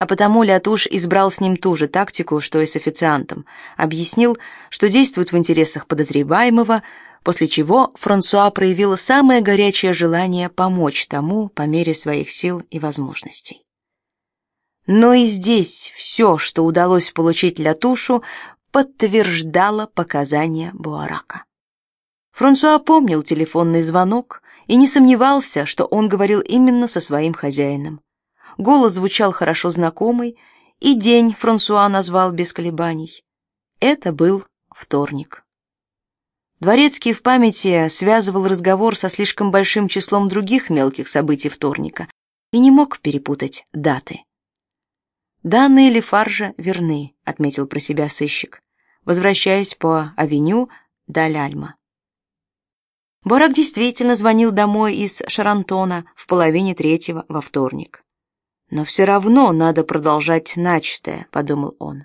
А потому Лятуш избрал с ним ту же тактику, что и с официантом. Объяснил, что действует в интересах подозреваемого, после чего Франсуа проявила самое горячее желание помочь тому по мере своих сил и возможностей. Но и здесь все, что удалось получить Лятушу, подтверждало показания Буарака. Франсуа помнил телефонный звонок и не сомневался, что он говорил именно со своим хозяином. Голос звучал хорошо знакомый, и день Франсуа назвал без колебаний. Это был вторник. Дворецкий в памяти связывал разговор со слишком большим числом других мелких событий вторника и не мог перепутать даты. «Данные Лефаржа верны», — отметил про себя сыщик, возвращаясь по авеню Даль-Альма. Борак действительно звонил домой из Шарантона в половине третьего во вторник. «Но все равно надо продолжать начатое», — подумал он.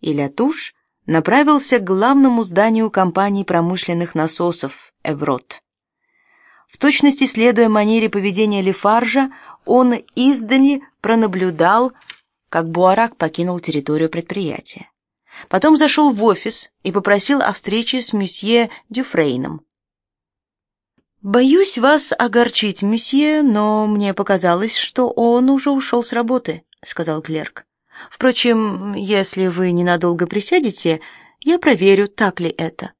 И Лятуш направился к главному зданию компании промышленных насосов «Эврот». В точности следуя манере поведения Лефаржа, он издали пронаблюдал, как Буарак покинул территорию предприятия. Потом зашел в офис и попросил о встрече с месье Дюфрейном. «Боюсь вас огорчить, месье, но мне показалось, что он уже ушел с работы», — сказал клерк. «Впрочем, если вы ненадолго присядете, я проверю, так ли это».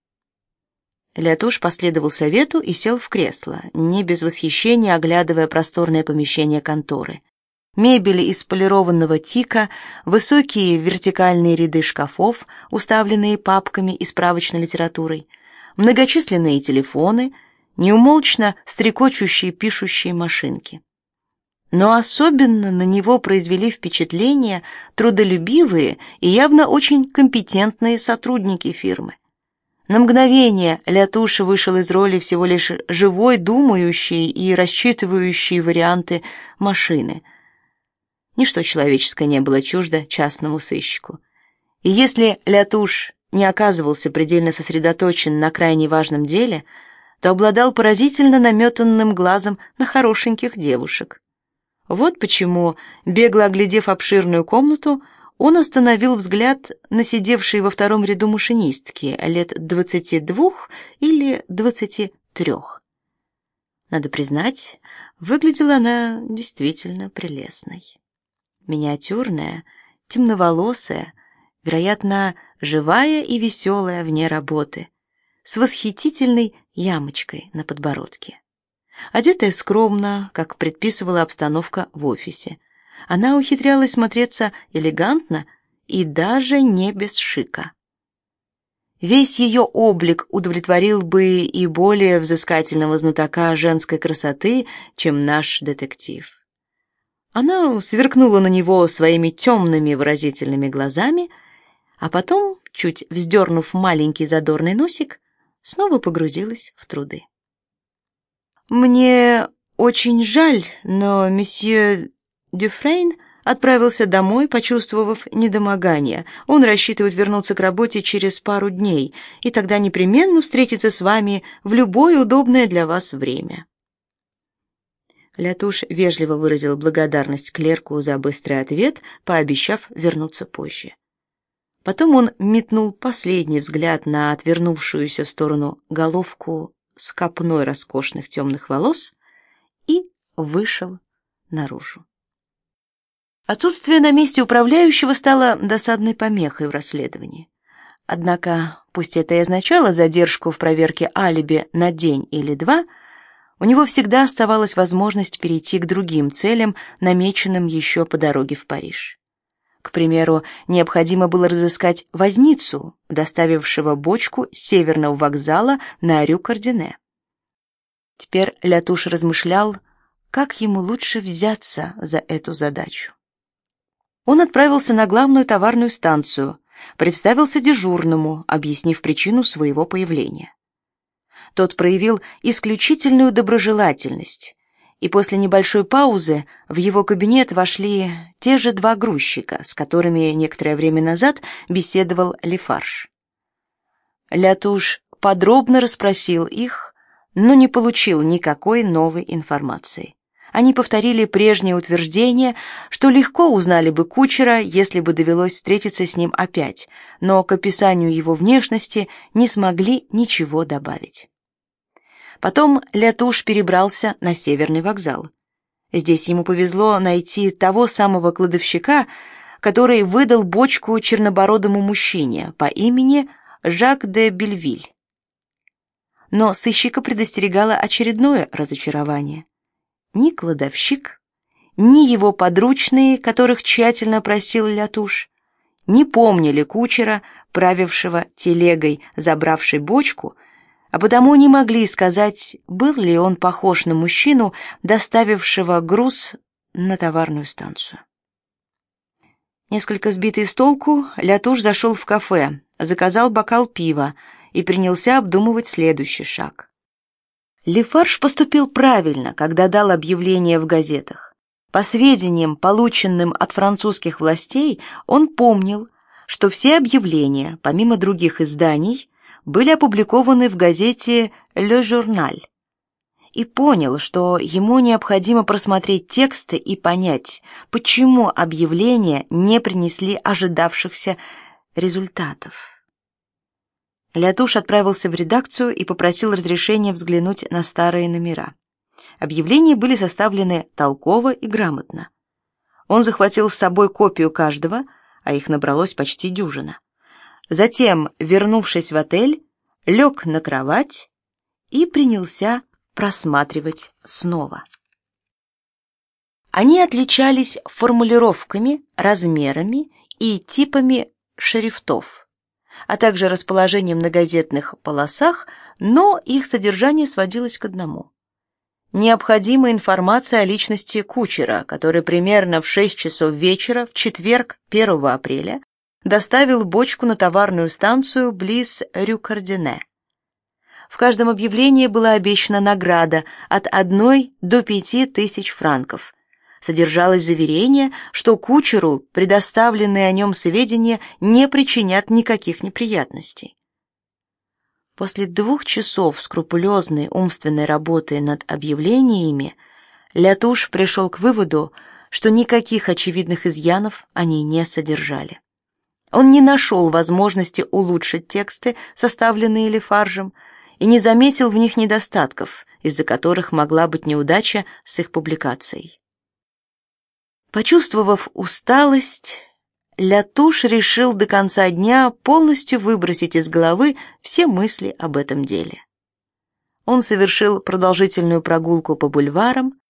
Лятуш последовал совету и сел в кресло, не без восхищения оглядывая просторное помещение конторы. Мебель из полированного тика, высокие вертикальные ряды шкафов, уставленные папками и справочной литературой, многочисленные телефоны — неумолчно стрекочущие пишущие машинки. Но особенно на него произвели впечатление трудолюбивые и явно очень компетентные сотрудники фирмы. На мгновение Лятуша вышел из роли всего лишь живой, думающей и рассчитывающей варианты машины. Ничто человеческое не было чуждо частному сыщику. И если Лятуш не оказывался предельно сосредоточен на крайне важном деле – то обладал поразительно наметанным глазом на хорошеньких девушек. Вот почему, бегло оглядев обширную комнату, он остановил взгляд на сидевшей во втором ряду машинистки лет двадцати двух или двадцати трех. Надо признать, выглядела она действительно прелестной. Миниатюрная, темноволосая, вероятно, живая и веселая вне работы, с восхитительной ямочкой на подбородке. Одетая скромно, как предписывала обстановка в офисе, она ухитрялась смотреться элегантно и даже не без шика. Весь ее облик удовлетворил бы и более взыскательного знатока женской красоты, чем наш детектив. Она сверкнула на него своими темными выразительными глазами, а потом, чуть вздернув маленький задорный носик, снова погрузилась в труды. «Мне очень жаль, но месье Дюфрейн отправился домой, почувствовав недомогание. Он рассчитывает вернуться к работе через пару дней, и тогда непременно встретиться с вами в любое удобное для вас время». Лятуш вежливо выразил благодарность клерку за быстрый ответ, пообещав вернуться позже. Потом он метнул последний взгляд на отвернувшуюся в сторону головку с копной роскошных темных волос и вышел наружу. Отсутствие на месте управляющего стало досадной помехой в расследовании. Однако, пусть это и означало задержку в проверке алиби на день или два, у него всегда оставалась возможность перейти к другим целям, намеченным еще по дороге в Париж. К примеру, необходимо было разыскать возницу, доставившего бочку с северного вокзала на Рю-Кардине. Теперь Лятуш размышлял, как ему лучше взяться за эту задачу. Он отправился на главную товарную станцию, представился дежурному, объяснив причину своего появления. Тот проявил исключительную доброжелательность и после небольшой паузы в его кабинет вошли те же два грузчика, с которыми некоторое время назад беседовал Лефарж. Лятуш подробно расспросил их, но не получил никакой новой информации. Они повторили прежнее утверждение, что легко узнали бы кучера, если бы довелось встретиться с ним опять, но к описанию его внешности не смогли ничего добавить. Потом Лятуш перебрался на северный вокзал. Здесь ему повезло найти того самого кладовщика, который выдал бочку чернобородому мужчине по имени Жак де Бельвиль. Но сыщика предостерегало очередное разочарование. Ни кладовщик, ни его подручные, которых тщательно просил Лятуш, не помнили кучера, правившего телегой, забравшей бочку, а потому не могли сказать, был ли он похож на мужчину, доставившего груз на товарную станцию. Несколько сбитый с толку, Лятуш зашел в кафе, заказал бокал пива и принялся обдумывать следующий шаг. Лефарж поступил правильно, когда дал объявление в газетах. По сведениям, полученным от французских властей, он помнил, что все объявления, помимо других изданий, были опубликованы в газете «Le Journal» и понял, что ему необходимо просмотреть тексты и понять, почему объявления не принесли ожидавшихся результатов. Лятуш отправился в редакцию и попросил разрешения взглянуть на старые номера. Объявления были составлены толково и грамотно. Он захватил с собой копию каждого, а их набралось почти дюжина. Затем, вернувшись в отель, лег на кровать и принялся просматривать снова. Они отличались формулировками, размерами и типами шрифтов, а также расположением на газетных полосах, но их содержание сводилось к одному. Необходима информация о личности кучера, который примерно в 6 часов вечера в четверг 1 апреля доставил бочку на товарную станцию близ Рюкардене. В каждом объявлении была обещана награда от одной до пяти тысяч франков. Содержалось заверение, что кучеру предоставленные о нем сведения не причинят никаких неприятностей. После двух часов скрупулезной умственной работы над объявлениями Лятуш пришел к выводу, что никаких очевидных изъянов они не содержали. Он не нашел возможности улучшить тексты, составленные Лефаржем, и не заметил в них недостатков, из-за которых могла быть неудача с их публикацией. Почувствовав усталость, Лятуш решил до конца дня полностью выбросить из головы все мысли об этом деле. Он совершил продолжительную прогулку по бульварам,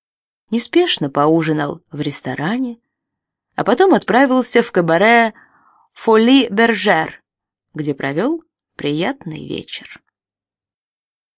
неспешно поужинал в ресторане, а потом отправился в кабаре Фоли Бержер, где провел приятный вечер.